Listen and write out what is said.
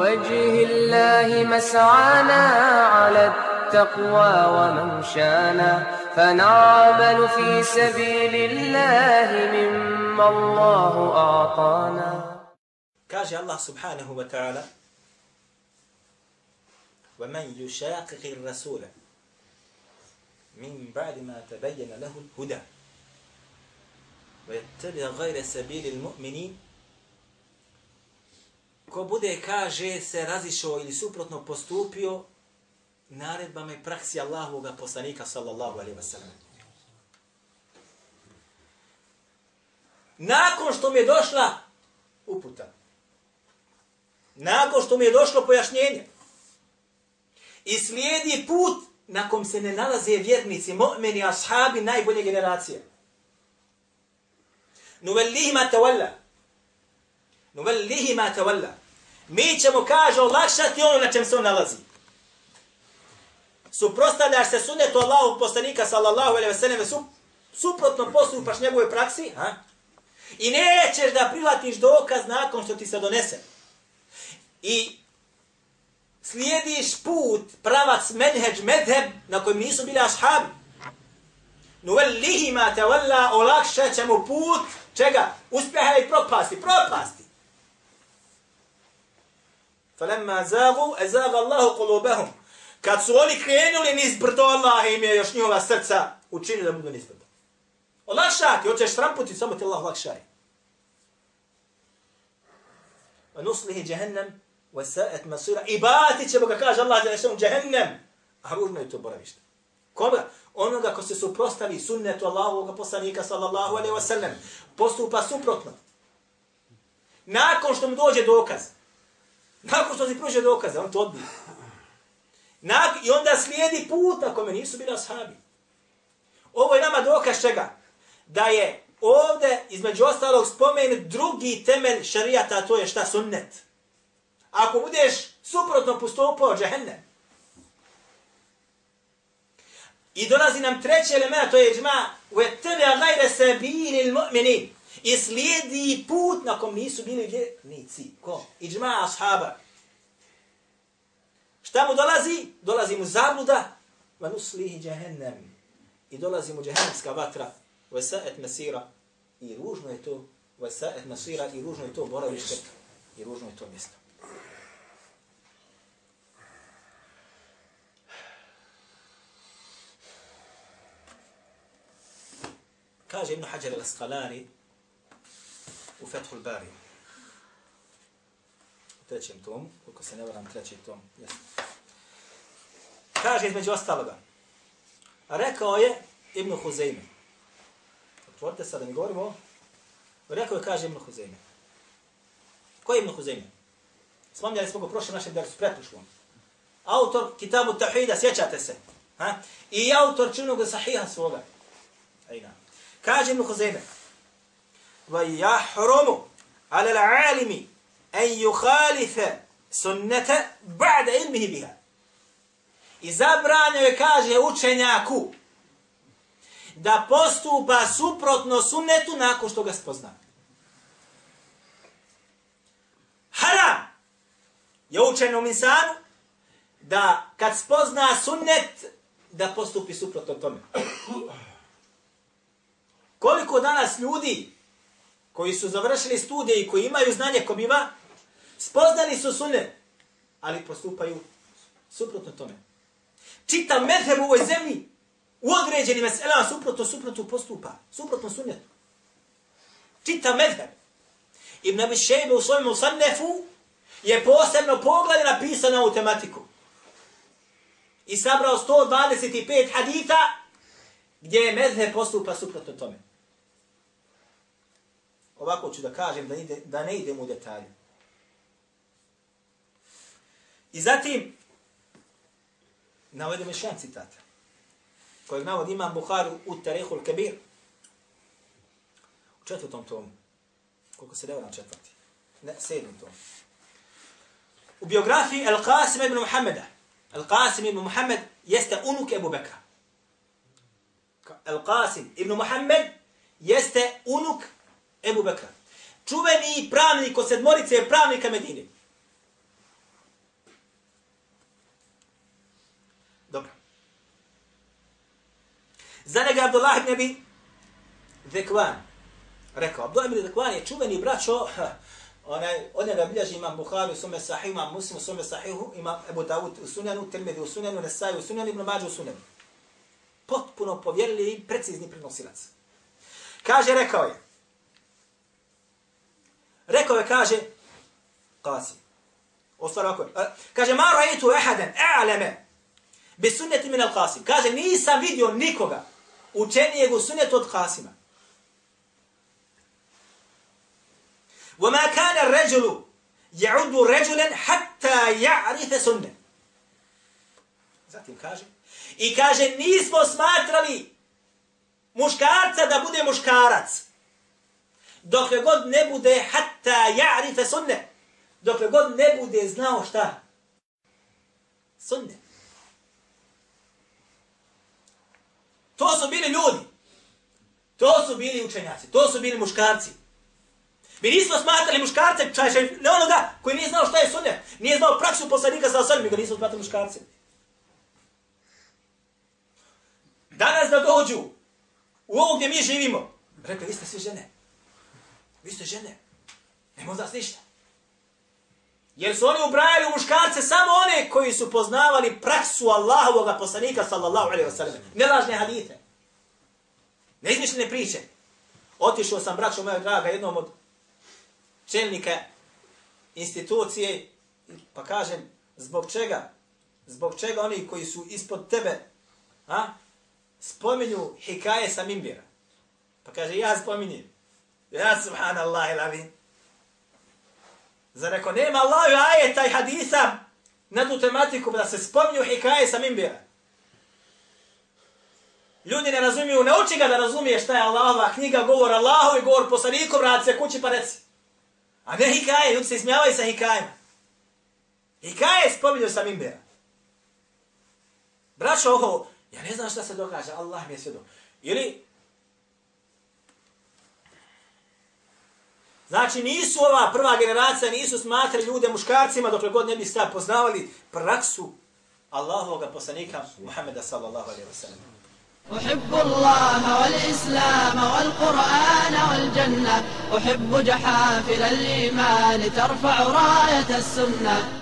وجه الله مسعانا على التقوى وممشانا فنعمل في سبيل الله مما الله أعطانا. Allah subhanahu wa ta'ala وَمَنْ يُشَاقِقِ الرَّسُولَ مِنْ بَعْدِ مَا تَبَيَّنَ لَهُ الْهُدَى. وَيَتَّبِعَ غَيْرَ سَبِيلِ الْمُؤْمِنِينَ Ko bude, kaže, se razišao ili suprotno postupio naredbama i praksi Allahovog poslanika sallallahu alaihi wa sallam. Nakon što mi je došla uputa, nakon što mi je došlo pojašnjenje i slijedi put na kom se ne nalaze vjernici, mu'meni, ashabi najbolje generacije. Nuvellihi ma tawalla. Nuvellihi ma tawalla. Mi ćemo, kaže, olakšati ono na čem se on nalazi. Suprostavljaš se sunnetu Allahu poslanika sallallahu alaihi wa sallam, su, suprotno postupaš njegove praksi, ha? i nećeš da prihvatiš dokaz nakon što ti se donese. I slijediš put, pravac, menheđ, medheb, na kojem nisu bili ashabi. Nuvellihi ma tawalla, olakšat ćemo put, čega? Uspjeha i propasti, propasti. Falemma zagu, e zaga Allahu kulubahum. Kad su oni krenuli niz brdo, Allah im je još njihova srca učinio da budu niz brdo. Olakšati, hoćeš tramputi, samo ti Allah olakšaj. Wa nuslihi jahannam wa sa'at masira. Ibati ćemo ga kaže Allah da je jahannam. A ružno je to boravište. Koga? Onoga ko se suprostavi sunnetu Allahovog poslanika sallallahu alaihi wa sallam. Postupa suprotno. Nakon što mu dođe dokaz. Nakon što ti pruže dokaz, on to odbije. Nak I onda slijedi put na kome nisu bili ashabi. Ovo je nama dokaz čega? Da je ovde, između ostalog, spomenut drugi temelj šarijata, a to je šta? Sunnet. Ako budeš suprotno postupao, džehennem. I dolazi nam treći element, to je džma, وَتَّبِعَ غَيْرَ سَبِينِ الْمُؤْمِنِينَ I slijedi put na kom nisu bili vjernici. Ko? Iđma ashaba. Šta mu dolazi? Dolazi mu zabluda. Va nuslihi džahennem. I dolazi mu džahennemska vatra. Vesaet mesira. I ružno je to. Vesaet mesira. I ružno je to boravište. I ružno je to mjesto. Kaže Ibn Hajar al-Asqalani u Fethul Bari. U trećem tomu, koliko se ne varam, treći tom. Yes. Kaže između ostaloga. Rekao je Ibn Huzeyme. Otvorite sada, ne govorimo Rekao je, kaže Ibn Huzeyme. Ko je Ibn Huzeyme? Spomnjali smo ga prošlom našem dersu, pretpošlom. Autor Kitabu Tauhida, sjećate se. Ha? I autor čunog sahiha svoga. Ajna. Kaže Ibn Huzeyme. ويحرم على العالم أن يخالف سنة بعد علمه بها I zabranio je, kaže učenjaku, da postupa suprotno sunnetu nakon što ga spozna. Haram je učenom insanu da kad spozna sunnet, da postupi suprotno tome. Koliko danas ljudi koji su završili studije i koji imaju znanje ko biva, spoznali su sunne, ali postupaju suprotno tome. Čita medheb u ovoj zemlji, u određenim meselama suprotno, suprotno postupa, suprotno sunnetu. Čita medheb. Ibn Abi Shejbe u svojom usannefu je posebno pogled napisano na ovu tematiku. I sabrao 125 hadita gdje je medheb postupa suprotno tome ovako ću da kažem da, ide, da ne idem u detalje. I zatim, navedem još jedan citat, kojeg navod imam Buharu u Tarihul Kabir, u četvrtom tomu, koliko se deva na četvrti, ne, sedmom tomu. U biografiji Al-Qasim ibn Muhammeda, Al-Qasim ibn Muhammed jeste unuk Ebu Bekra. Al-Qasim ibn Muhammed jeste unuk Ebu Bekra. Čuveni pravnik od sedmorice je pravnika Medine. Dobro. Za njega Abdullah ibn Abi Zekvan rekao, Abdullah ibn Zekvan je čuveni braćo, onaj, od je bilježi imam Bukhari u sume sahih, imam Muslim u sume sahihu, imam Ebu Dawud u sunanu, Tirmidhi u sunanu, u ibn Mađu u. Potpuno povjerili i precizni prenosilac. Kaže, rekao je, Rekao je, kaže, Qasim. Ostvar ovako. Kaže, ma rajitu ehaden, e'aleme, bi sunneti min al Qasim. Kaže, nisam vidio nikoga učenijeg u sunnetu od Qasima. وما كان الرجل يعد رجلا حتى يعرف سنة Zatim kaže, i kaže, nismo smatrali muškarca da bude muškarac, dokle god ne bude hatta ja'rife sunne, dokle god ne bude znao šta? Sunne. To su bili ljudi. To su bili učenjaci. To su bili muškarci. Mi nismo smatrali muškarce, čajše, ne onoga koji nije znao šta je sunne. nije znao praksu poslanika sa osam, mi ga nismo smatrali muškarce. Danas da dođu u ovo gdje mi živimo, rekli, vi ste svi žene. Vi ste žene. Nemo da ništa. Jer su oni ubrajali u muškarce samo one koji su poznavali praksu Allahovog poslanika sallallahu alaihi wa sallam. Nelažne hadite. Neizmišljene priče. Otišao sam, braćo moja draga, jednom od čelnika institucije, pa kažem, zbog čega? Zbog čega oni koji su ispod tebe, a, spominju hikaje sa mimbira. Pa kaže, ja spominjem. Ja, subhanallah, ilavim. Zar ako nema Allahu ajeta i hadisa na tu tematiku pa da se spomnju hikaje sa mimbira. Ljudi ne razumiju, ne uči ga da razumije šta je Allahova knjiga, govor Allahu i govor poslanikom, vrati se kući pa reci. A ne hikaje, ljudi se ismijavaju sa hikajima. Hikaje spominju sa mimbira. Braćo, ovo, ja ne znam šta se događa, Allah mi je sve do. Ili, znači nisu ova prva generacija, nisu smatrali ljude muškarcima dok god ne bi sta poznavali praksu Allahovog poslanika Muhammeda sallallahu alaihi wa sallam. أحب الله والإسلام والقرآن والجنة أحب جحافل الإيمان ترفع راية السنة